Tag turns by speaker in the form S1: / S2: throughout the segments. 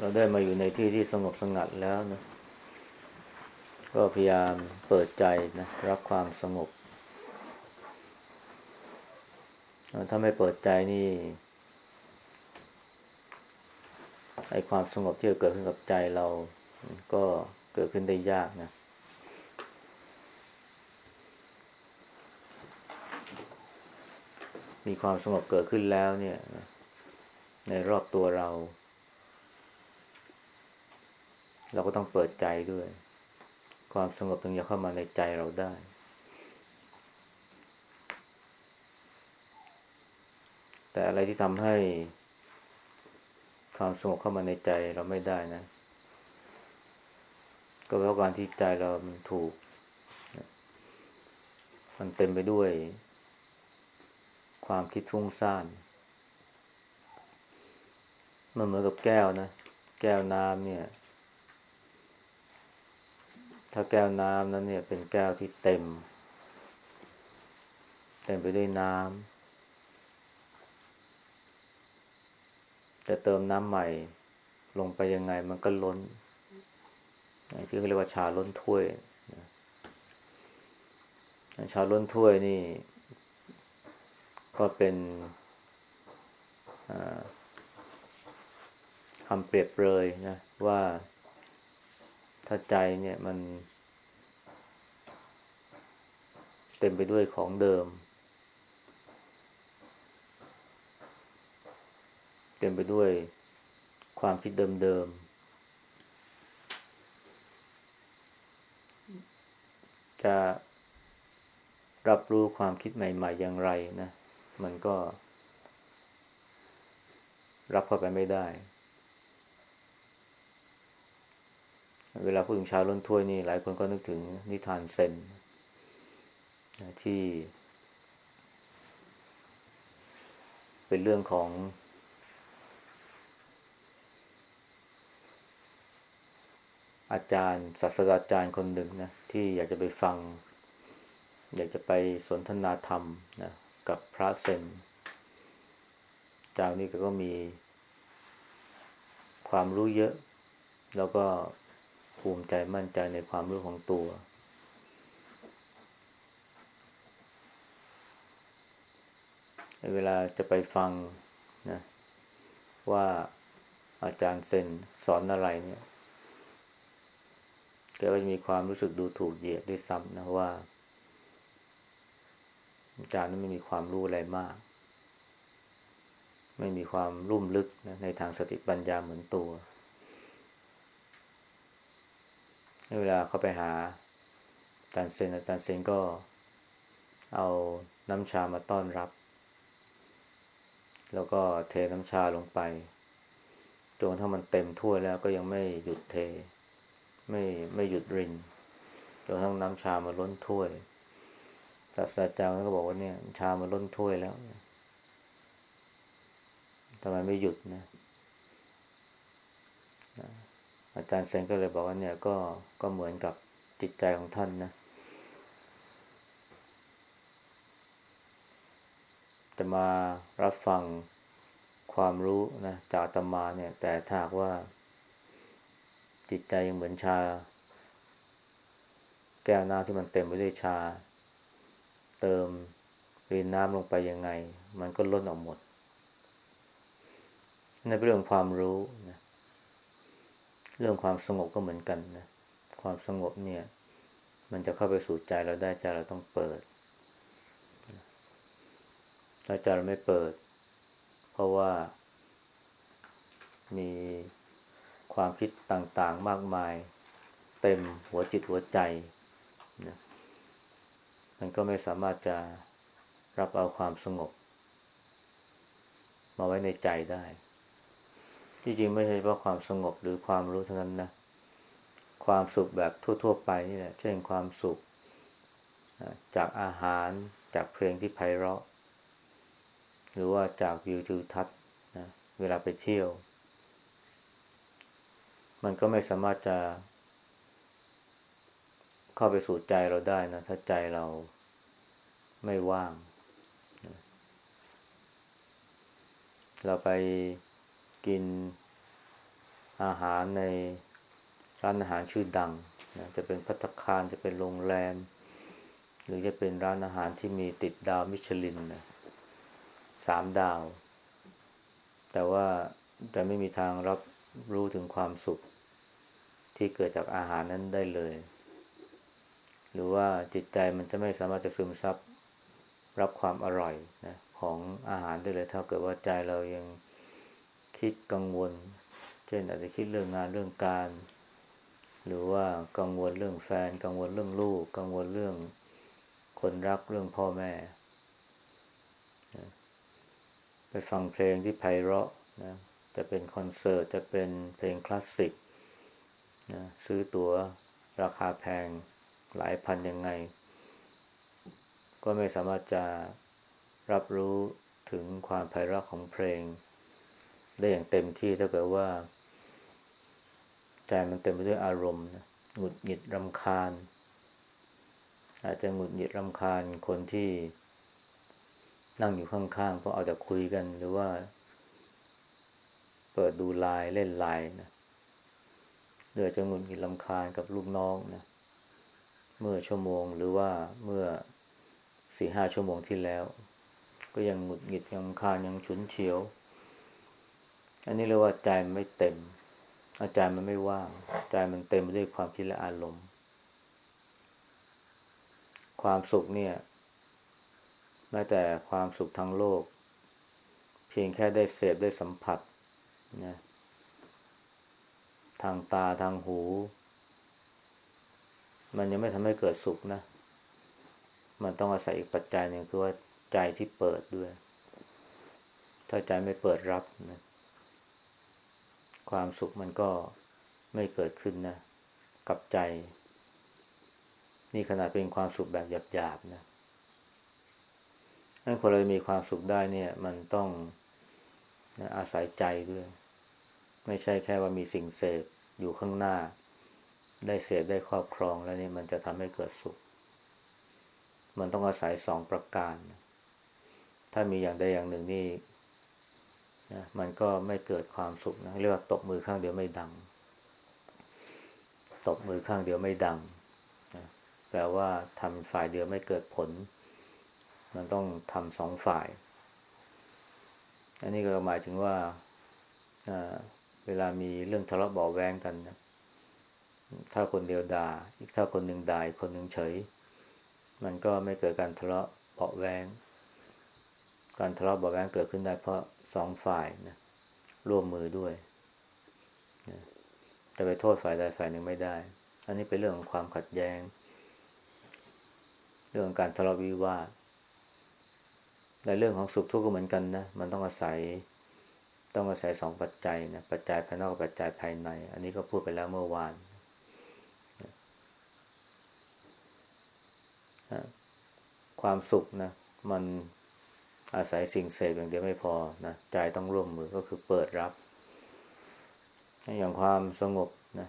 S1: เราได้มาอยู่ในที่ที่สงบสงัดแล้วนะ ก็พยายามเปิดใจนะ รับความสงบ ถ้าไม่เปิดใจนี่ไอความสงบที่จะเกิดขึ้นกับใจเรา ก็เกิดขึ้นได้ยากนะ มีความสงบเกิดขึ้นแล้วเนี่ย ในรอบตัวเรา เราก็ต้องเปิดใจด้วย ความสงบถึงจะเข้ามาในใจเราได้ แต่อะไรที่ทำให้ความสงบเข้ามาในใจเราไม่ได้นะ ก็เพราะการที่ใจเรามันถูก มันเต็มไปด้วย ความคิดฟุ้งซ่านมันเหมือนกับแก้วนะ แก้วน้ำเนี่ย ถ้าแก้วน้ำนั้นเนี่ยเป็นแก้วที่เต็ม เต็มไปด้วยน้ำจะเติมน้ำใหม่ลงไปยังไงมันก็ล้นที่เขาเรียกว่าชาล้นถ้วยชาล้นถ้วยนี่ ก็เป็นคำเปรียบเลยนะว่า ถ้าใจเนี่ยมัน เต็มไปด้วยของเดิม เต็มไปด้วยความคิดเดิมๆ จะรับรู้ความคิดใหม่ ๆ อย่างไรนะ มันก็ รับเข้าไปไม่ได้ เวลาพูดถึงชาวล้นถ้วยนี่หลายคนก็นึกถึงนิทานเซนที่ เป็นเรื่องของ อาจารย์ศาสตราจารย์คนหนึ่งนะที่อยากจะไปฟัง อยากจะไปสนทนาธรรมนะกับพระเซนเจ้านี้ก็มีความรู้เยอะ แล้วก็ ภูมิใจมั่นใจในความรู้ของตัว เวลาจะไปฟังนะว่าอาจารย์เซนสอนอะไรเนี่ยแกก็จะมีความรู้สึกดูถูกเหยียดด้วยซ้ำนะว่า อาจารย์นั้นไม่มีความรู้อะไรมาก ไม่มีความรุ่มลึกนะในทางสติปัญญาเหมือนตัว เวลาเขาไปหาอาจารย์เซนอาจารย์เซนก็เอาน้ำชามาต้อนรับ แล้วก็เทน้ำชาลงไปจนถ้ามันเต็มถ้วยแล้วก็ยังไม่หยุดเท ไม่ไม่หยุดรินจนทั้งน้ำชามาล้นถ้วยศาสตราจารย์ก็บอกว่าเนี่ย ชามาล้นถ้วยแล้วทำไมไม่หยุดนะ อาจารย์เซนก็เลยบอกว่าเนี่ยก็ก็เหมือนกับจิตใจของท่านนะ จะมารับฟังความรู้นะจากตมาเนี่ย แต่ถ้าว่า จิตใจยังเหมือนชา แก้วน้ำที่มันเต็มไปด้วยชา เติมรีนน้ำลงไปยังไง มันก็ล้นออกหมดในเรื่องความรู้น เรื่องความสงบก็เหมือนกันนะ ความสงบเนี่ย มันจะเข้าไปสู่ใจเราได้ใจเราต้องเปิด ถ้าใจเราไม่เปิด เพราะว่า มีความคิดต่างๆมากมาย เต็มหัวจิตหัวใจนะมันก็ไม่สามารถจะรับเอาความสงบ มาไว้ในใจได้ ที่จริงไม่ใช่เพราะความสงบหรือความรู้เท่านั้นนะ ความสุขแบบทั่ว ๆ ไปนี่แหละ เช่นความสุขจากอาหารจากเพลงที่ไพเราะ หรือว่าจากวิวทิวทัศน์นะเวลาไปเที่ยว มันก็ไม่สามารถจะ เข้าไปสู่ใจเราได้นะ ถ้าใจเราไม่ว่าง เราไป กินอาหารในร้านอาหารชื่อดังนะจะเป็นพัตคารจะเป็นโรงแรม หรือจะเป็นร้านอาหารที่มีติดดาวมิชลินนะสามดาว แต่ว่าแต่ไม่มีทางรับรู้ถึงความสุข ที่เกิดจากอาหารนั้นได้เลย หรือว่าจิตใจมันจะไม่สามารถจะซึมซับรับความอร่อยนะของอาหารได้เลย ถ้าเกิดว่าใจเรายัง คิดกังวล เช่นอาจจะคิดเรื่องงานเรื่องการ หรือว่ากังวลเรื่องแฟน กังวลเรื่องลูก กังวลเรื่องคนรักเรื่องพ่อแม่ ไปฟังเพลงที่ไพเราะนะจะเป็นคอนเสิร์ตจะเป็นเพลงคลาสสิกนะซื้อตั๋วราคาแพงหลายพันยังไง ก็ไม่สามารถจะรับรู้ถึงความไพเราะของเพลง ได้อย่างเต็มที่ถ้าเกิดว่า ใจมันเต็มไปด้วยอารมณ์นะหงุดหงิดรำคาญ อาจจะหงุดหงิดรำคาญคนที่นั่งอยู่ข้างๆเพราะเอาแต่คุยกันหรือว่า เปิดดูไลน์เล่นไลน์นะเดือจะหงุดหงิดรำคาญกับลูกน้องนะเมื่อชั่วโมงหรือว่าเมื่อสี่ห้าชั่วโมงที่แล้ว ก็ยังหงุดหงิดยังคาญยังฉุนเฉียว อันนี้เรียกว่าใจมันไม่เต็มอาจารย์มันไม่ว่างใจมันเต็มไปด้วยความคิดและอารมณ์ ความสุขเนี่ยแม้แต่ความสุขทางโลก เพียงแค่ได้เสพได้สัมผัสนะทางตาทางหู มันยังไม่ทำให้เกิดสุขนะ มันต้องอาศัยอีกปัจจัยหนึ่งคือว่าใจที่เปิดด้วย ถ้าใจไม่เปิดรับนะ ความสุขมันก็ไม่เกิดขึ้นนะ กับใจ นี่ขนาดเป็นความสุขแบบหยาบๆนะให้คนเรามีความสุขได้เนี่ย มันต้องนะอาศัยใจด้วย ไม่ใช่แค่ว่ามีสิ่งเสพอยู่ข้างหน้า ได้เสพได้ครอบครองแล้วนี่มันจะทำให้เกิดสุข มันต้องอาศัยสองประการ ถ้ามีอย่างใดอย่างหนึ่งนี่ นะมันก็ไม่เกิดความสุขนะเรียกว่าตบมือข้างเดียวไม่ดัง ตบมือข้างเดียวไม่ดังนะแปลว่าทำฝ่ายเดียวไม่เกิดผล มันต้องทำสองฝ่าย อันนี้ก็หมายถึงว่าเวลามีเรื่องทะเลาะเบาแวงกันนะถ้าคนเดียวด่า อีกถ้าคนหนึ่งด่าคนหนึ่งเฉย มันก็ไม่เกิดการทะเลาะเบาแวงการทะเลาะเบาแวงเกิดขึ้นได้เพราะ สองฝ่ายนะร่วมมือด้วยนะแต่ไปโทษฝ่ายใดฝ่ายหนึ่งไม่ได้ อันนี้เป็นเรื่องของความขัดแย้ง เรื่องการทะเลาะวิวาทในเรื่องของสุขทุกข์ก็เหมือนกันนะ มันต้องอาศัย ต้องอาศัยสองปัจจัยนะ ปัจจัยภายนอกกับปัจจัยภายใน อันนี้ก็พูดไปแล้วเมื่อวานความสุขนะ มัน อาศัยสิ่งเสพอย่างเดียวไม่พอนะใจต้องร่วมมือก็คือเปิดรับ อย่างความสงบนะ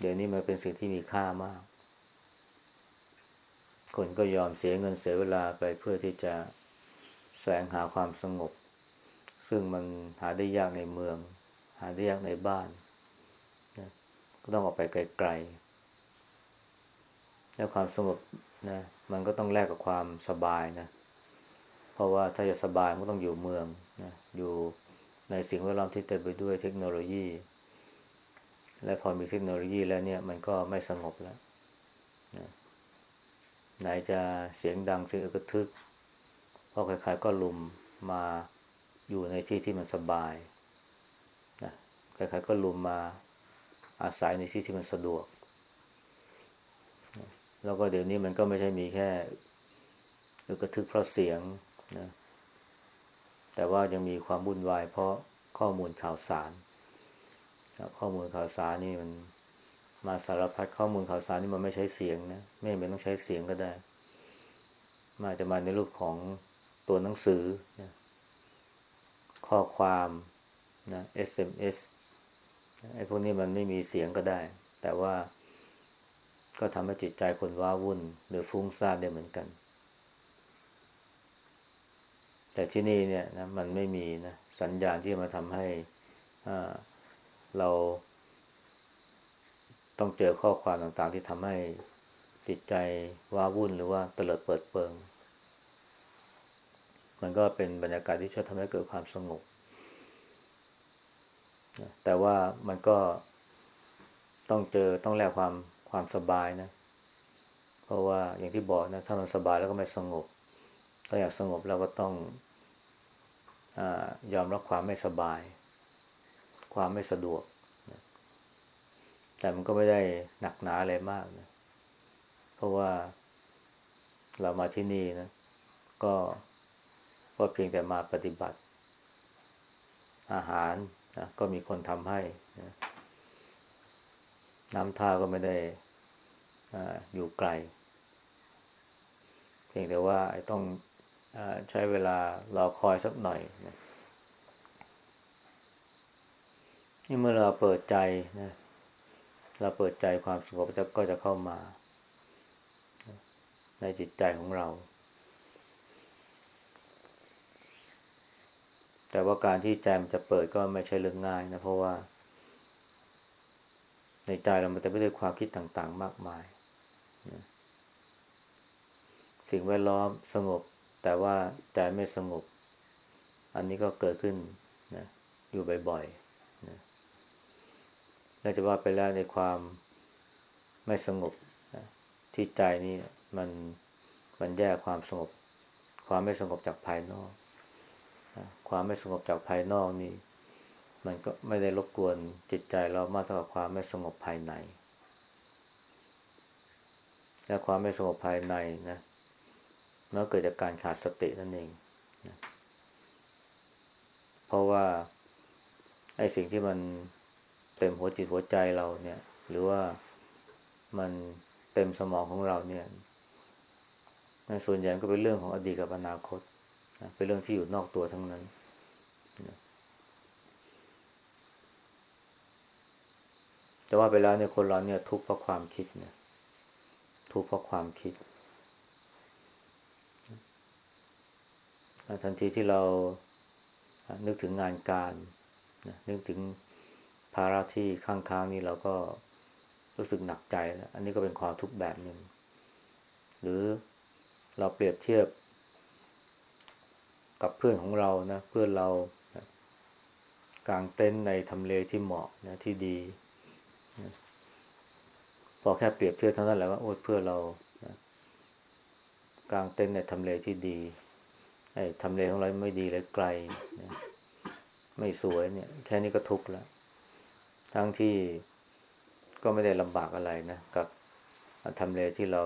S1: เดี๋ยวนี้มันเป็นสิ่งที่มีค่ามาก คนก็ยอมเสียเงินเสียเวลาไปเพื่อที่จะแสวงหาความสงบ ซึ่งมันหาได้ยากในเมือง หาได้ยากในบ้านนะก็ต้องออกไปไกลๆแล้วความสงบนะมันก็ต้องแลกกับความสบายนะ เพราะว่าถ้าจะสบายมันต้องอยู่เมืองนะอยู่ในสิ่งแวดล้อมที่เต็มไปด้วยเทคโนโลยี และพอมีเทคโนโลยีแล้วเนี่ยมันก็ไม่สงบแล้วนะไหนจะเสียงดังเสียงอึกทึก เพราะใครๆก็ลุมมาอยู่ในที่ที่มันสบายนะใครๆก็ลุมมาอาศัยในที่ที่มันสะดวก แล้วก็เดี๋ยวนี้มันก็ไม่ใช่มีแค่อึกทึกเพราะเสียง นะแต่ว่ายังมีความวุ่นวาย เพราะข้อมูลข่าวสาร ข้อมูลข่าวสารนี่มันมาสารพัดข้อมูลข่าวสารนี่มันไม่ใช้เสียงนะไม่เป็นต้องใช้เสียงก็ได้มาจะมาในรูปของตัวหนังสือนะข้อความนะ SMS ไอ้พวกนี้มันไม่มีเสียงก็ได้ แต่ว่าก็ทำให้จิตใจคนว้าวุ่น หรือฟุ้งซ่านได้เหมือนกัน แต่ที่นี่เนี่ยนะมันไม่มีนะสัญญาณที่มาทำให้เราต้องเจอข้อความต่างๆ ที่ทำให้จิตใจว้าวุ่นหรือว่าเตลิดเปิดเปิง มันก็เป็นบรรยากาศที่ช่วยทำให้เกิดความสงบแต่ว่ามันก็ต้องเจอต้องแลกความความสบายนะ เพราะว่าอย่างที่บอกนะถ้ามันสบายแล้วก็ไม่สงบ ถ้าอยากสงบเราก็ต้อง อยอมรับความไม่สบาย ความไม่สะดวก แต่มันก็ไม่ได้หนักหนาอะไรมากนะ เพราะว่าเรามาที่นี่นะ ก็ก็เพียงแต่มาปฏิบัติ อาหารนะก็มีคนทำให้นะน้ำท่าก็ไม่ได้ออยู่ไกล เพียงแต่ว่าต้อง ใช้เวลารอคอยสักหน่อยนะนี่เมื่อเราเปิดใจนะเราเปิดใจความสงบก็จะเข้ามา ในจิตใจของเรา แต่ว่าการที่ใจมันจะเปิดก็ไม่ใช่เรื่องง่ายนะ เพราะว่า ในใจเรามันจะไม่ด้ความคิดต่าง ๆ มากมายนะสิ่งแวดล้อมสงบ แต่ว่าใจไม่สงบ อันนี้ก็เกิดขึ้นนะอยู่บ่อยๆนะน่าจะว่าไปแล้วในความไม่สงบนะที่ใจนี่มันมันแยกความสงบ ความไม่สงบจากภายนอกนะความไม่สงบจากภายนอกนี่ มันก็ไม่ได้รบกวนจิตใจเรามากเท่ากับความไม่สงบภายใน และความไม่สงบภายในนะ มันเกิดจากการขาดสตินั่นเองนะเพราะว่าไอ้สิ่งที่มันเต็มหัวจิตหัวใจเราเนี่ย หรือว่ามันเต็มสมองของเราเนี่ยส่วนใหญ่ก็เป็นเรื่องของอดีตกับอนาคตเป็นเรื่องที่อยู่นอกตัวทั้งนั้นแต่ว่าไปแล้วเนี่ยคนเราเนี่ยทุกข์เพราะความคิดเนี่ยทุกข์เพราะความคิด ทันทีที่เรานึกถึงงานการนึกถึงภาระที่ข้างๆนี่เราก็รู้สึกหนักใจแล้วอันนี้ก็เป็นความทุกข์แบบหนึ่ง หรือเราเปรียบเทียบกับเพื่อนของเรานะเพื่อนเรานะกางเต็นท์ในทำเลที่เหมาะนะที่ดีนะพอแค่เปรียบเทียบเท่านั้นแหละว่าโอ้เพื่อนเรานะกางเต็นท์ในทำเลที่ดี ทำเลของเราไม่ดีเลยไกลนะไม่สวยเนี่ย แค่นี้ก็ทุกข์แล้ว ทั้งที่ก็ไม่ได้ลำบากอะไรนะ กับทำเลที่เรา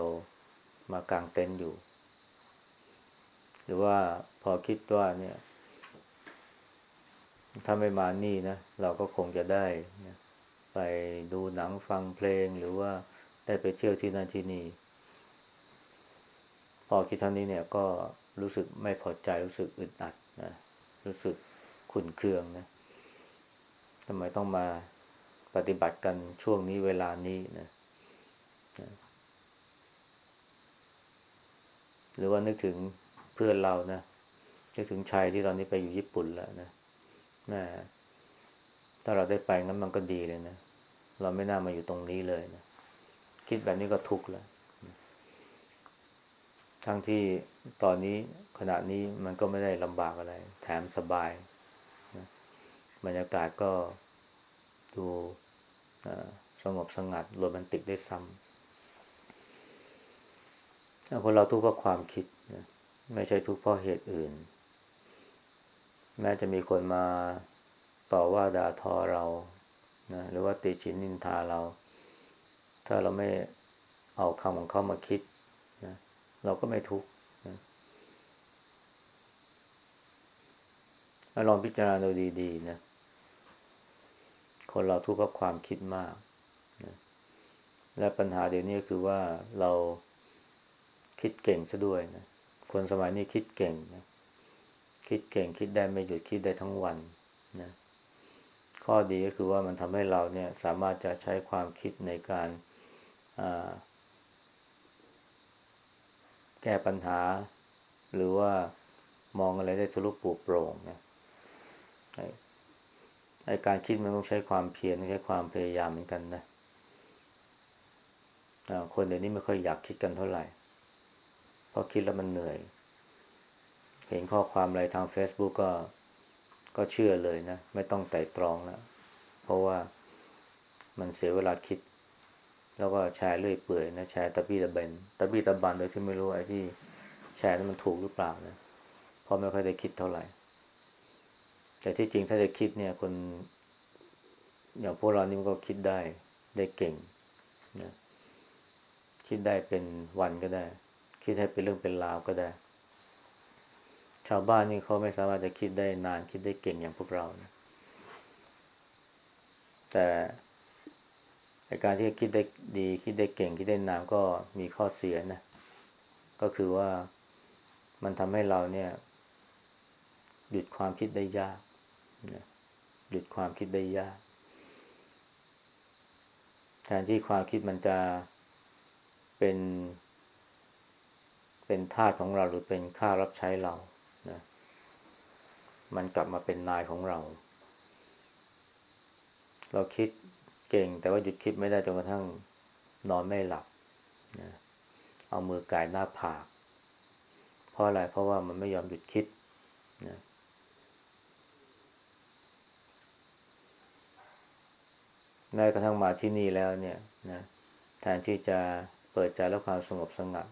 S1: มากางเต็นท์อยู่ หรือว่าพอคิดว่าเนี่ย ถ้าไม่มานี่นะ เราก็คงจะได้นะไปดูหนังฟังเพลงหรือว่าได้ไปเที่ยวที่นั่นที่นี่ พอคิดเท่านี้เนี่ยก็ รู้สึกไม่พอใจรู้สึกอึดอัดนะรู้สึกขุ่นเคืองนะทำไมต้องมาปฏิบัติกันช่วงนี้เวลานี้นะหรือว่านึกถึงเพื่อนเรานะนึกถึงชายที่ตอนนี้ไปอยู่ญี่ปุ่นแล้วนะแม่ถ้าเราได้ไปงั้นมันก็ดีเลยนะเราไม่น่ามาอยู่ตรงนี้เลยนะคิดแบบนี้ก็ทุกข์แล้ว ทั้งที่ตอนนี้ขณะนี้มันก็ไม่ได้ลำบากอะไร แถมสบายนะบรรยากาศก็ดูสงบสงัดโรแมนติกได้ซ้ำคนเราทุกข์เพราะความคิดนะไม่ใช่ทุกข์เพราะเหตุอื่น แม้จะมีคนมาต่อว่าด่าทอเรานะหรือว่าติชินนินทาเรา ถ้าเราไม่เอาคำของเขามาคิด เราก็ไม่ทุกข์นะลองพิจารณาดูดีๆนะคนเราทุกข์เพราะความคิดมากนะและปัญหาเดี๋ยวนี้คือว่าเราคิดเก่งซะด้วยนะคนสมัยนี้คิดเก่งนะคิดเก่งคิดได้ไม่หยุดคิดได้ทั้งวันนะข้อดีก็คือว่ามันทำให้เราเนี่ยสามารถจะใช้ความคิดในการ แก้ปัญหา หรือว่ามองอะไรได้ทะลุปูโปร่งนะไอการคิดมันต้องใช้ความเพียรใช้ความพยายามเหมือนกันนะคนเดี๋ยวนี้ไม่ค่อยอยากคิดกันเท่าไหร่เพราะคิดแล้วมันเหนื่อย เห็นข้อความอะไรทาง Facebook ก็ก็เชื่อเลยนะ ไม่ต้องไต่ตรองแล้วเพราะว่ามันเสียเวลาคิด แล้วก็แชร์เรื่อยเปื่อยนะแชร์ตะบี้ตะเบนตะบี้ตะบันโดยที่ไม่รู้ไอ้ที่แชร์นั้นมันถูกหรือเปล่านะเพราะไม่ค่อยได้คิดเท่าไหร่ แต่ที่จริงถ้าจะคิดเนี่ยคนอย่างพวกเรานี่มันก็คิดได้ได้เก่งนะคิดได้เป็นวันก็ได้ คิดให้เป็นเรื่องเป็นราวก็ได้ ชาวบ้านนี่เขาไม่สามารถจะคิดได้นานคิดได้เก่งอย่างพวกเรานะแต่ แต่การที่คิดได้ดีคิดได้เก่งคิดได้นานก็มีข้อเสียนะ ก็คือว่ามันทำให้เราเนี่ย หยุดความคิดได้ยากนะหยุดความคิดได้ยาก แทนที่ความคิดมันจะเป็น เป็นทาสของเราหรือเป็นค่ารับใช้เรานะมันกลับมาเป็นนายของเรา เราคิด เก่ง แต่ว่าหยุดคิดไม่ได้จนกระทั่งนอนไม่หลับนะเอามือกายหน้าผาก เพราะอะไร เพราะว่ามันไม่ยอมหยุดคิดนะแม้กระทั่งมาที่นี่แล้วเนี่ยนะแทนที่จะเปิดใจแล้วความสงบสงัด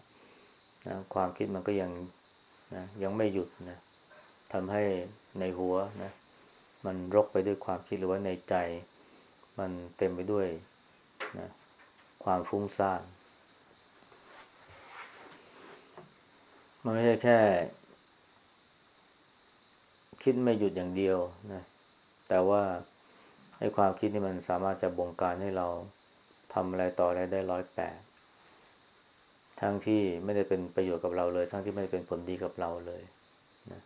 S1: นะความคิดมันก็ยังนะยังไม่หยุดนะทำให้ในหัวนะมันรกไปด้วยความคิดหรือว่าในใจ มันเต็มไปด้วยนะความฟุ้งซ่าน มันไม่ใช่แค่ คิดไม่หยุดอย่างเดียวนะ แต่ว่าให้ความคิดนี่มันสามารถจะบงการให้เราทำอะไรต่ออะไรได้ร้อยแปดทั้งที่ไม่ได้เป็นประโยชน์กับเราเลย ทั้งที่ไม่ได้เป็นผลดีกับเราเลยนะ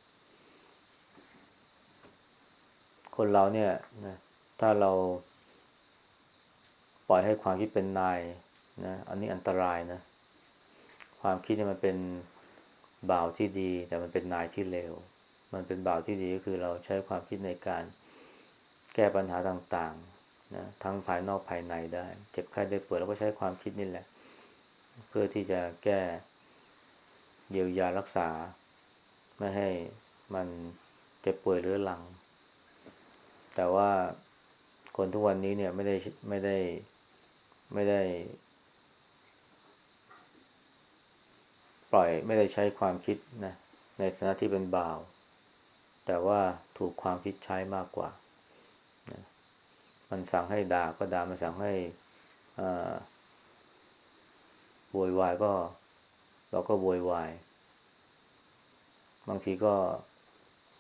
S1: คนเราเนี่ยนะถ้าเรา ปล่อยให้ความคิดเป็นนายนะอันนี้อันตรายนะ ความคิดเนี่ยมันเป็นบ่าวที่ดี แต่มันเป็นนายที่เลวมันเป็นบ่าวที่ดีก็คือเราใช้ความคิดในการแก้ปัญหาต่างๆนะทั้งภายนอกภายในได้ เจ็บไข้ได้ป่วยเราก็ใช้ความคิดนี่แหละ เพื่อที่จะแก้เยียวยารักษา ไม่ให้มันเจ็บป่วยเรื้อรัง แต่ว่าคนทุกวันนี้เนี่ยไม่ได้ไม่ได้ไไม่ได้ ปล่อยไม่ได้ใช้ความคิดนะ ในฐานะที่เป็นบ่าว แต่ว่าถูกความคิดใช้มากกว่ามันสั่งให้ด่าก็ด่ามันสั่งให้โวยวายก็ เราก็โวยวาย บางทีก็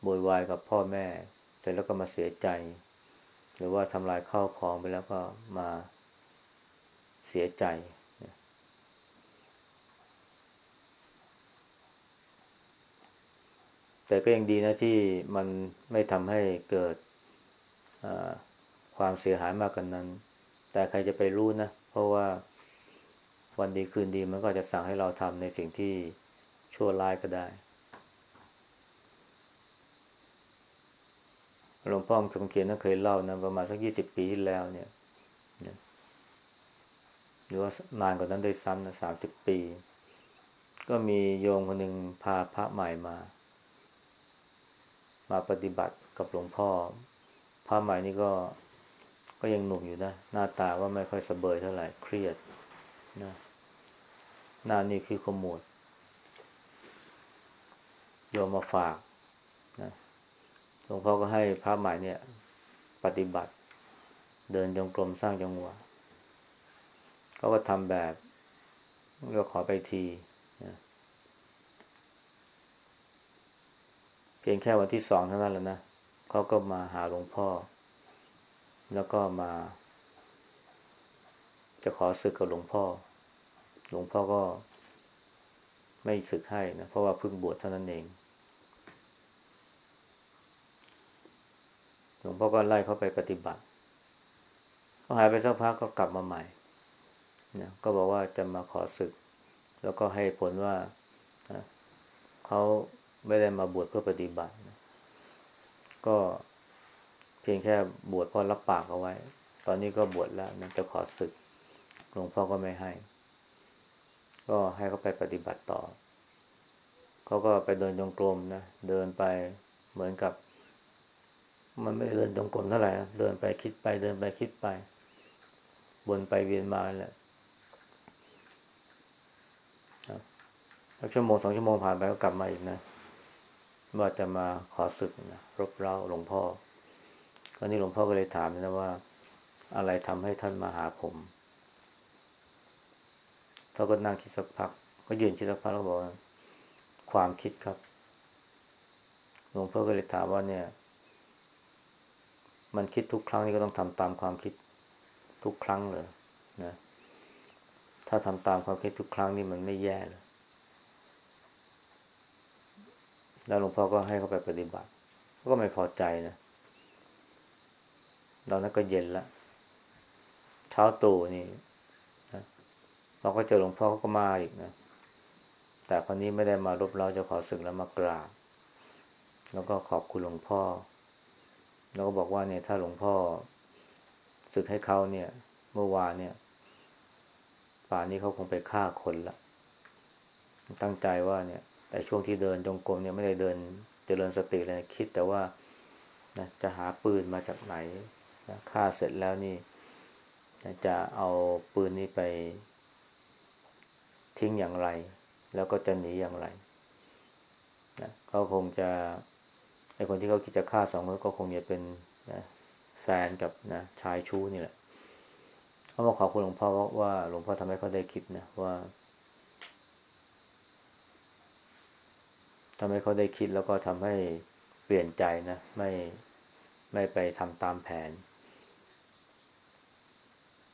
S1: โวยวายกับพ่อแม่ เสร็จแล้วก็มาเสียใจ หรือว่าทำลายข้าวของไปแล้วก็มา เสียใจ แต่ก็ยังดีนะที่มันไม่ทำให้เกิดความเสียหายมากกว่านนั้น แต่ใครจะไปรู้นะ เพราะว่าวันดีคืนดีมันก็จะสั่งให้เราทำในสิ่งที่ชั่วร้ายก็ได้หลวงพ่อคำเขียนนั้นเคยเล่านะประมาณสักยี่สิบปีที่แล้วเนี่ย หรือว่านานกว่านั้นด้วยซ้ำนะสามสิบปี ก็มีโยมคนหนึ่งพาพระใหม่มา มาปฏิบัติกับหลวงพ่อ พระใหม่นี่ก็ก็ยังหนุ่มอยู่นะ หน้าตาก็ไม่ค่อยสเบยเท่าไหร่เครียดนะหน้านี่คือขมวดโยมมาฝากนะหลวงพ่อก็ให้พระใหม่เนี่ย ปฏิบัติ เดินจงกรมสร้างจังหวะ เขาก็ทำแบบก็ขอไปทีนะเพียงแค่วันที่สองเท่านั้นแหละนะเขาก็มาหาหลวงพ่อ แล้วก็มา จะขอศึกกับหลวงพ่อ หลวงพ่อก็ไม่ศึกให้นะเพราะว่าเพิ่งบวชเท่านั้นเองหลวงพ่อก็ไล่เขาไปปฏิบัติเขาหายไปสักพักก็กลับมาใหม่ นะก็บอกว่าจะมาขอศึก แล้วก็ให้ผลว่าเขาไม่ได้มาบวชเพื่อปฏิบัตินะก็พพียงแค่บวชเพ่อรับปากเอาไว้ ตอนนี้ก็บวชแล้วนะจะขอศึกหลวงพ่อก็ไม่ให้ ก็ให้เขาไปปฏิบัติต่อ เขาก็ไปเดินจงกรมนะ เดินไปเหมือนกับ มันไม่เดินจงกรมเท่าไหร่นะเดินไปคิดไปเดินไปคิดไป บนไปเวียนมาแหละสัก ชั่วโมงสองชั่วโมงผ่านไปก็กลับมาอีกนะว่าจะมาขอศึกนะรบเร้าหลวงพ่อคราวนี้หลวงพ่อก็เลยถามนะว่า อะไรทำให้ท่านมาหาผมเขาก็นั่งคิดสักพัก ก็ยืนคิดสักพักแล้วบอกความคิดครับหลวงพ่อก็เลยถามว่าเนี่ย มันคิดทุกครั้งนี่ก็ต้องทำตามความคิดทุกครั้งเลยนะ ถ้าทำตามความคิดทุกครั้งนี่มันไม่แย่เลย แล้วหลวงพ่อก็ให้เขาไปปฏิบัติ ก็ไม่พอใจนะตอนนั้นก็เย็นละ เช้าตู่นี่นะเราก็เจอหลวงพ่อเขาก็มาอีกนะ แต่คนนี้ไม่ได้มารบเราจะขอศึกแล้วมากราบ แล้วก็ขอบคุณหลวงพ่อ แล้วก็บอกว่าเนี่ย ถ้าหลวงพ่อศึกให้เขาเนี่ย เมื่อวานเนี่ย ป่านนี้เขาคงไปฆ่าคนละ ตั้งใจว่าเนี่ย แต่ช่วงที่เดินจงกรมเนี่ยไม่ได้เดินเจริญสติเลยคิดแต่ว่านะจะหาปืนมาจากไหนนะฆ่าเสร็จแล้วนี่จะเอาปืนนี้ไปทิ้งอย่างไร แล้วก็จะหนีอย่างไรนะเขาคงจะไอคนที่เขาคิดจะฆ่าสองคนก็คงจะเป็นนะแฟนกับนะชายชู้นี่แหละเขาบอกขอบคุณหลวงพ่อว่าหลวงพ่อทำให้เขาได้คิดนะว่า ทำให้เขาได้คิดแล้วก็ทำให้เปลี่ยนใจนะไม่ไม่ไปทำตามแผน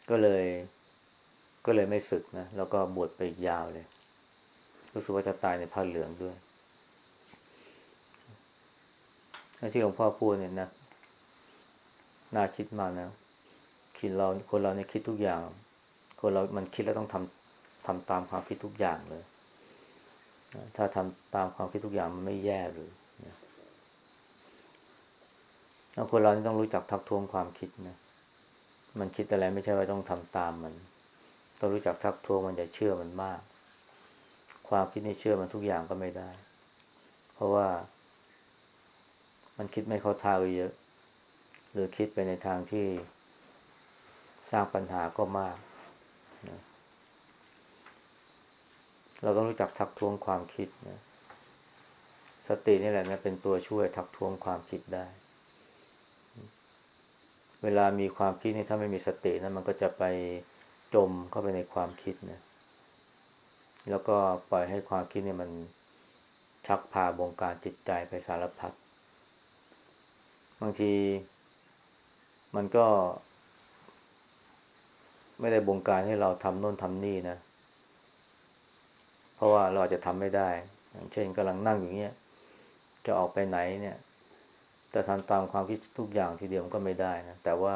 S1: ก็เลย ก็เลยไม่ศึกนะแล้วก็บวชไปยาวเลยรู้สึกว่าจะตายในผ้าเหลืองด้วยที่หลวงพ่อพูดเนี่ยนะน่าคิดมากนะคิดเราคนเราเนี่ยคิดทุกอย่าง คนเรามันคิดแล้วต้องทำทำตามความคิดทุกอย่างเลย ถ้าทำตามความคิดทุกอย่างมันไม่แย่หรือแล้วคนเราต้องรู้จักทักท้วงความคิดนะ มันคิดอะไรไม่ใช่ว่าต้องทำตามมัน ต้องรู้จักทักท้วงมันจะเชื่อมันมาก ความคิดนี่เชื่อมันทุกอย่างก็ไม่ได้ เพราะว่า มันคิดไม่เข้าท่าเยอะ หรือคิดไปในทางที่สร้างปัญหาก็มากนะ เราต้องรู้จักทักท้วงความคิดนะสตินี่แหละนะเป็นตัวช่วยทักท้วงความคิดได้ เวลามีความคิดนี่ถ้าไม่มีสตินะมันก็จะไปจมเข้าไปในความคิดนะแล้วก็ปล่อยให้ความคิดเนี่ยมันชักพาบงการจิตใจไปสารพัดบางที มันก็ ไม่ได้บงการให้เราทำโน่นทำนี่นะ ราะว่าเราอาจจะทำไม่ได้ อย่างเช่นกำลังนั่งอย่างเงี้ย จะออกไปไหนเนี่ยจะทำตามความคิดทุกอย่างทีเดียวก็ไม่ได้นะ แต่ว่า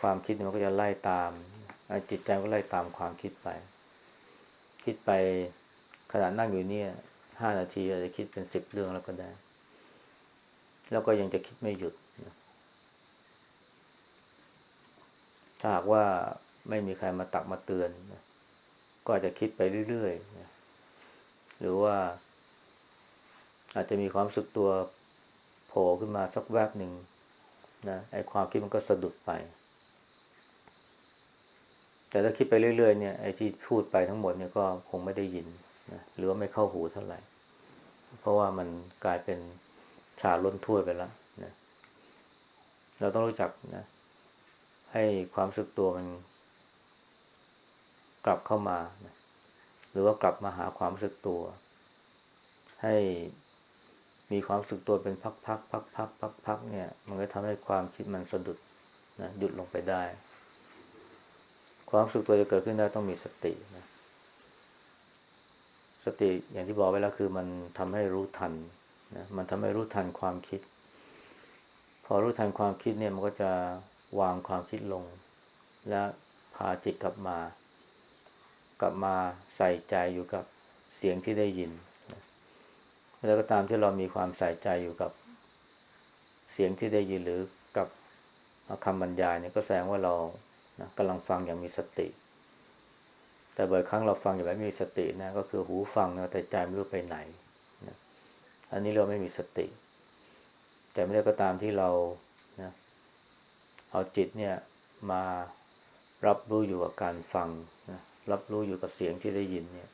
S1: ความคิดมันก็จะไล่ตาม จิตใจก็ไล่ตามความคิดไป คิดไปขณะนั่งอยู่เนี่ยห้านาทีอาจจะคิดเป็นสิบเรื่องแล้วก็ได้ แล้วก็ยังจะคิดไม่หยุดนะถ้าหากว่าไม่มีใครมาตักมาเตือนนะ ก็อาจจะคิดไปเรื่อยๆ หรือว่า อาจจะมีความสึกตัวโผล่ขึ้นมาสักแวบหนึ่งนะไอความคิดมันก็สะดุดไป แต่ถ้าคิดไปเรื่อยๆเนี่ยไอที่พูดไปทั้งหมดเนี่ยก็คงไม่ได้ยินนะหรือว่าไม่เข้าหูเท่าไหร่ เพราะว่ามันกลายเป็นชาล้นถ้วยไปแล้วนะเราต้องรู้จักนะ ให้ความสึกตัวมัน กลับเข้ามานะหรือว่ากลับมาหาความรู้สึกตัว ให้มีความรู้สึกตัวเป็นพักพักพักพักพักพักเนี่ย มันก็ทำให้ความคิดมันสะดุดนะหยุดลงไปได้ ความรู้สึกตัวจะเกิดขึ้นได้ต้องมีสตินะสติอย่างที่บอกไว้แล้วคือมันทำให้รู้ทันนะมันทำให้รู้ทันความคิด พอรู้ทันความคิดเนี่ยมันก็จะวางความคิดลง และพาจิตกลับมา กลับมาใส่ใจอยู่กับเสียงที่ได้ยิน แล้วก็ตามที่เรามีความใส่ใจอยู่กับเสียงที่ได้ยินหรือกับคำบรรยายเนี่ยก็แสดงว่าเรานะกำลังฟังอย่างมีสติ แต่บ่อยครั้งเราฟังอย่างไม่มีสตินะก็คือหูฟังนะแต่ใจไม่รู้ไปไหนนะอันนี้เราไม่มีสติ แต่ไม่ได้ก็ตามที่เรานะเอาจิตเนี่ยมารับรู้อยู่กับการฟังนะ รับรู้อยู่กับเสียงที่ได้ยินเนี่ย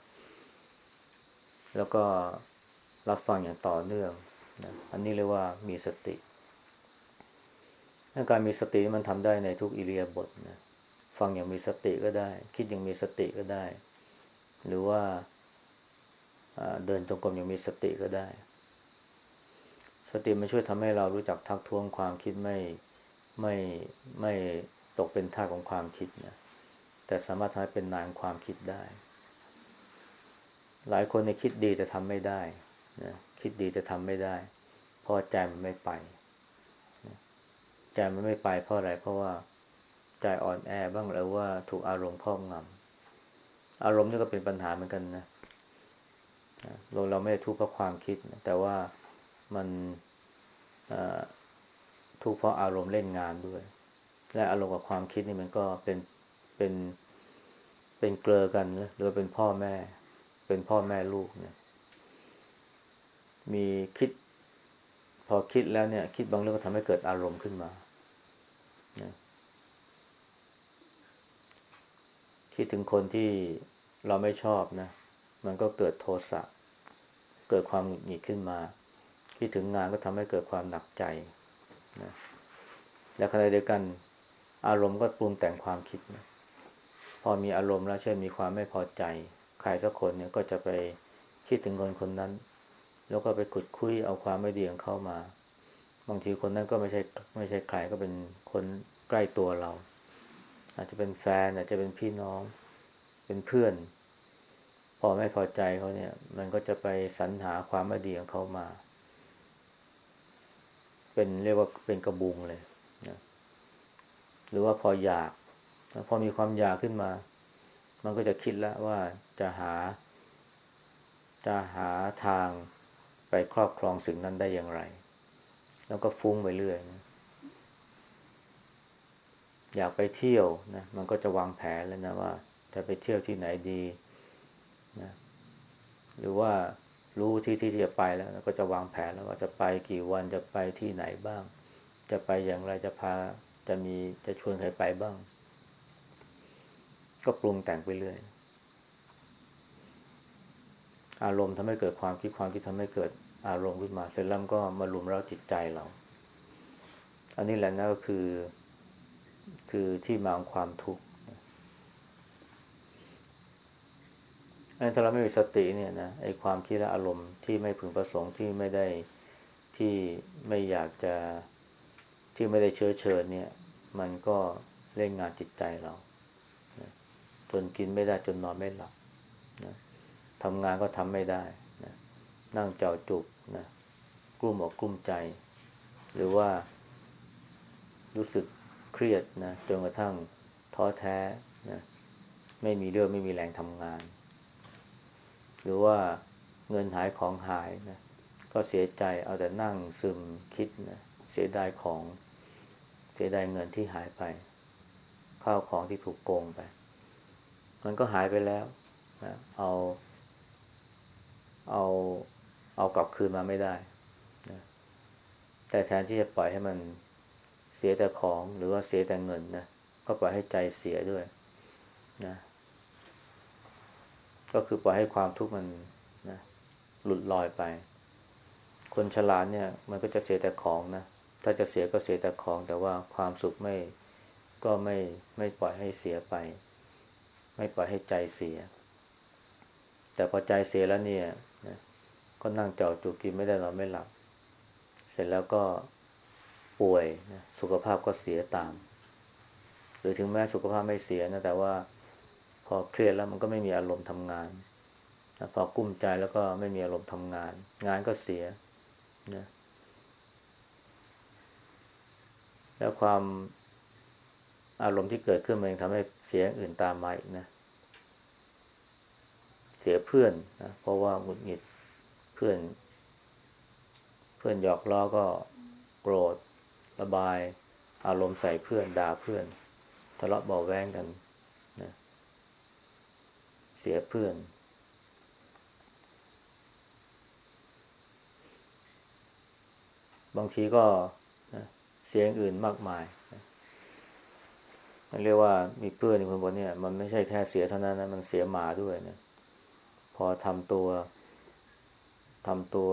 S1: แล้วก็รับฟังอย่างต่อเนื่องนะอันนี้เรียกว่ามีสติการมีสติมันทำได้ในทุกอิเลียบทนะฟังอย่างมีสติก็ได้ คิดอย่างมีสติก็ได้ หรือว่าเดินจงกรมอย่างมีสติก็ได้ สติมันช่วยทำให้เรารู้จักทักท้วงความคิดไม่ไม่ไม่ตกเป็นท่าของความคิดนะ แต่สามารถทำให้เป็นนายความคิดได้ หลายคนในคิดดีแต่ทำไม่ได้นะคิดดีแต่ทำไม่ได้ เพราะใจมันไม่ไปใจมันไม่ไปเพราะอะไรเพราะว่าใจอ่อนแอบ้างหรือว่าถูกอารมณ์ครอบงำอารมณ์นี่ก็เป็นปัญหาเหมือนกันนะเราเราไม่ได้ทุกข์เพราะความคิดนะแต่ว่ามันทุกข์เพราะอารมณ์เล่นงานด้วย และอารมณ์กับความคิดนี่มันก็เป็น เป็นเป็นเกลือกันนะหรือเป็นพ่อแม่ เป็นพ่อแม่ลูกเนี่ย มีคิด พอคิดแล้วเนี่ย คิดบางเรื่องก็ทำให้เกิดอารมณ์ขึ้นมานะคิดถึงคนที่เราไม่ชอบนะ มันก็เกิดโทสะ เกิดความหงุดหงิดขึ้นมา คิดถึงงานก็ทำให้เกิดความหนักใจนะและขณะเดียวกัน อารมณ์ก็ปรุงแต่งความคิดนะ พอมีอารมณ์แล้วเช่นมีความไม่พอใจ ใครสักคนเนี่ยก็จะไปคิดถึงคนคนนั้น แล้วก็ไปขุดคุยเอาความไม่ดีของเข้ามา บางทีคนนั้นก็ไม่ใช่ไม่ใช่ใครก็เป็นคนใกล้ตัวเรา อาจจะเป็นแฟนอาจจะเป็นพี่น้อง เป็นเพื่อน พอไม่พอใจเขาเนี่ย มันก็จะไปสรรหาความไม่ดีของเขามา เป็นเรียกว่าเป็นกระบุงเลยนะหรือว่าพออยาก พอมีความอยากขึ้นมา มันก็จะคิดแล้วว่าจะหา จะหาทางไปครอบครองสิ่งนั้นได้อย่างไร แล้วก็ฟุ้งไปเรื่อยนะอยากไปเที่ยวนะ มันก็จะวางแผนแล้วนะว่า จะไปเที่ยวที่ไหนดีนะหรือว่ารู้ที่ที่จะไปแล้วก็จะวางแผนแล้วว่าจะไปกี่วันจะไปที่ไหนบ้าง จะไปอย่างไรจะพาจะมีจะชวนใครไปบ้าง ก็ปรุงแต่งไปเรื่อย อารมณ์ทำให้เกิดความคิดความคิดทำให้เกิดอารมณ์ขึ้นมาเสร็จแล้วก็มารุมเราจิตใจเรา อันนี้แหละนั่นก็คือ คือที่มาของความทุกข์ถ้าเราไม่มีสติเนี่ยนะไอ้ความคิดและอารมณ์ที่ไม่พึงประสงค์ที่ไม่ได้ที่ไม่อยากจะที่ไม่ได้เชื้อเชิญเนี่ย มันก็เล่นงานจิตใจเรา จนกินไม่ได้จนนอนไม่หลับนะทำงานก็ทำไม่ได้นะนั่งเจ้าจุกนะกลุ้มอกกลุ้มใจ หรือว่า รู้สึกเครียดนะจนกระทั่งท้อแท้นะไม่มีเรื่องไม่มีแรงทำงาน หรือว่าเงินหายของหายนะก็เสียใจเอาแต่นั่งซึมคิดนะเสียดายของเสียดายเงินที่หายไป ข้าวของที่ถูกโกงไป มันก็หายไปแล้วนะเอาเอาเอากลับคืนมาไม่ได้นะแต่แทนที่จะปล่อยให้มันเสียแต่ของหรือว่าเสียแต่เงินนะก็ปล่อยให้ใจเสียด้วยนะก็คือปล่อยให้ความทุกข์มันนะหลุดลอยไป คนฉลาดเนี่ย มันก็จะเสียแต่ของนะถ้าจะเสียก็เสียแต่ของ แต่ว่าความสุขไม่ก็ไม่ไม่ปล่อยให้เสียไป ไม่ปล่อยให้ใจเสีย แต่พอใจเสียแล้วเนี่ยนะก็นั่งเจาะจุกินไม่ได้นอนไม่หลับ เสร็จแล้วก็ป่วยนะสุขภาพก็เสียตาม หรือถึงแม้สุขภาพไม่เสียนะแต่ว่าพอเครียดแล้วมันก็ไม่มีอารมณ์ทำงานนะพอกุ้มใจแล้วก็ไม่มีอารมณ์ทำงาน งานก็เสียนะแล้วความ อารมณ์ที่เกิดขึ้นมันยังทำให้เสียอื่นตามมาอีกนะ เสียเพื่อนนะเพราะว่าหงุดหงิดเพื่อน เพื่อนหยอกล้อก็โกรธระบาย อารมณ์ใส่เพื่อนด่าเพื่อน ทะเลาะเบาแวงกันนะเสียเพื่อน บางทีก็นะเสียงอื่นมากมาย มันเรียกว่ามีเพื่อนในคนบนเนี่ย มันไม่ใช่แค่เสียเท่านั้นนะมันเสียหมาด้วยนะพอทำตัวทำตัว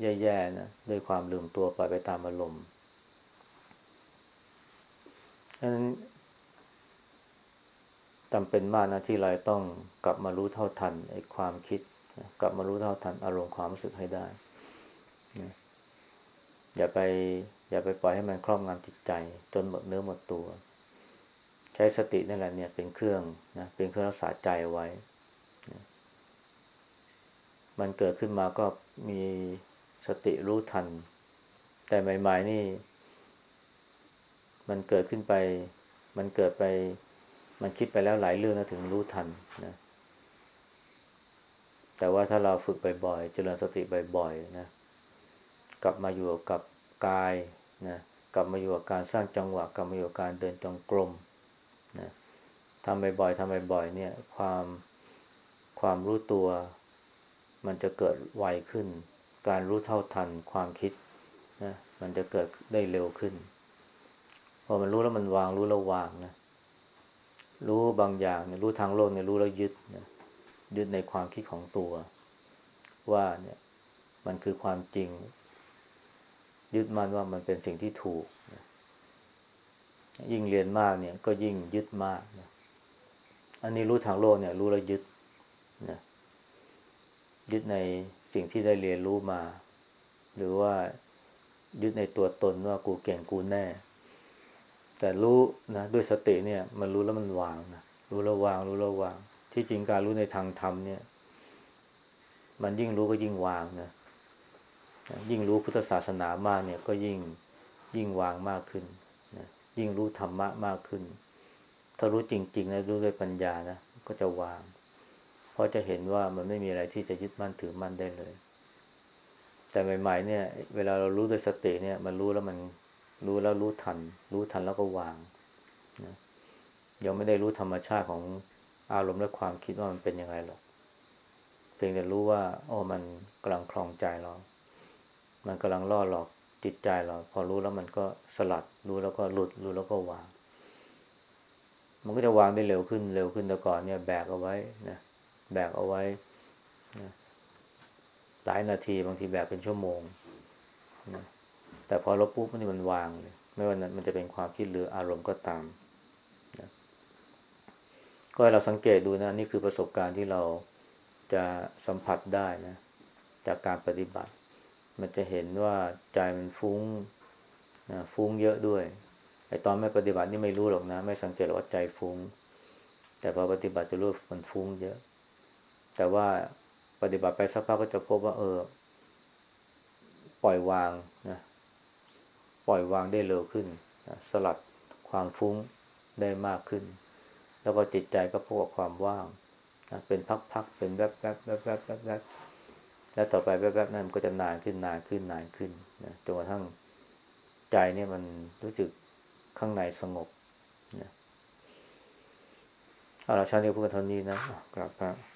S1: แย่ๆนะด้วยความลืมตัวปล่อยไปตามอารมณ์ดังนั้นจำเป็นมากนะที่เราต้องกลับมารู้เท่าทันไอ้ความคิดกลับมารู้เท่าทันอารมณ์ความรู้สึกให้ได้นะอย่าไป อย่าไปปล่อยให้มันครอบงำจิตใจ จนหมดเนื้อหมดตัว ใช้สตินั่นแหละเนี่ยเป็นเครื่องนะเป็นเครื่องรักษาใจไว้นะมันเกิดขึ้นมาก็มีสติรู้ทัน แต่ใหม่ๆนี่ มันเกิดขึ้นไป มันเกิดไป มันคิดไปแล้วหลายเรื่องนะถึงรู้ทันนะแต่ว่าถ้าเราฝึกบ่อยๆเจริญสติบ่อยๆนะกลับมาอยู่กับกายนะกลับมาอยู่กับการสร้างจังหวะกลับมาอยู่กับการเดินจงกรม นะทำบ่อยๆทำบ่อยๆเนี่ย ความความรู้ตัว มันจะเกิดไวขึ้น การรู้เท่าทันความคิดนะมันจะเกิดได้เร็วขึ้น พอมันรู้แล้วมันวางรู้แล้ววางนะรู้บางอย่างเนี่ยรู้ทางโลกเนี่ยรู้แล้วยึดนะยึดในความคิดของตัว ว่าเนี่ย มันคือความจริง ยึดมันว่ามันเป็นสิ่งที่ถูก ยิ่งเรียนมากเนี่ยก็ยิ่งยึดมากนะอันนี้รู้ทางโลกเนี่ย รู้แล้วยึดนะยึดในสิ่งที่ได้เรียนรู้มา หรือว่ายึดในตัวตนว่ากูเก่งกูแน่ แต่รู้นะด้วยสติเนี่ย มันรู้แล้วมันวางนะรู้แล้ววาง รู้แล้ววาง ที่จริงการรู้ในทางธรรมเนี่ย มันยิ่งรู้ก็ยิ่งวางนะยิ่งรู้พุทธศาสนามากเนี่ยก็ยิ่งยิ่งวางมากขึ้น ยิ่งรู้ธรรมะมากขึ้น ถ้ารู้จริงๆนะรู้ด้วยปัญญานะก็จะวาง เพราะจะเห็นว่ามันไม่มีอะไรที่จะยึดมั่นถือมั่นได้เลย แต่ใหม่ๆเนี่ย เวลาเรารู้ด้วยสติเนี่ย มันรู้แล้วมันรู้แล้วรู้ทัน รู้ทันแล้วก็วางนะยังไม่ได้รู้ธรรมชาติของอารมณ์และความคิดว่ามันเป็นยังไงหรอก เพียงแต่รู้ว่าโอ้มันกำลังคลองใจเรา มันกำลังล่อหลอกจิตใจเรา พอรู้แล้วมันก็ สลัด รู้แล้วก็หลุด รู้แล้วก็วาง มันก็จะวางได้เร็วขึ้นเร็วขึ้นแต่ก่อนเนี่ย แบกเอาไว้นะแบกเอาไว้นะหลายนาทีบางทีแบกเป็นชั่วโมงนะแต่พอลบปุ๊บนี่มันวางเลยไม่ว่านั้นมันจะเป็นความคิดหรืออารมณ์ก็ตามนะก็ให้เราสังเกตดูนะ นี่คือประสบการณ์ที่เราจะสัมผัสได้นะ จากการปฏิบัติ มันจะเห็นว่าใจมันฟุ้ง นะฟุ้งเยอะด้วยไอตอนไม่ปฏิบัตินี่ไม่รู้หรอกนะ ไม่สังเกตว่าใจฟุ้ง แต่พอปฏิบัติจะรู้มันฟุ้งเยอะ แต่ว่าปฏิบัติไปสักพักก็จะพบว่าเออ ปล่อยวางนะปล่อยวางได้เร็วขึ้นนะสลัดความฟุ้งได้มากขึ้น แล้วก็จิตใจก็พบกับความว่างนะเป็นพักๆเป็นแวบๆแวบๆแวบๆแวบๆแล้วต่อไปแวบๆนั้นมันก็จะนานขึ้นนานขึ้นนานขึ้นนะจนกระทั่ง ใจเนี่ยมันรู้สึกข้างในสงบนะเอาละชาตินี้พูดกันเท่านี้นะกลับครับ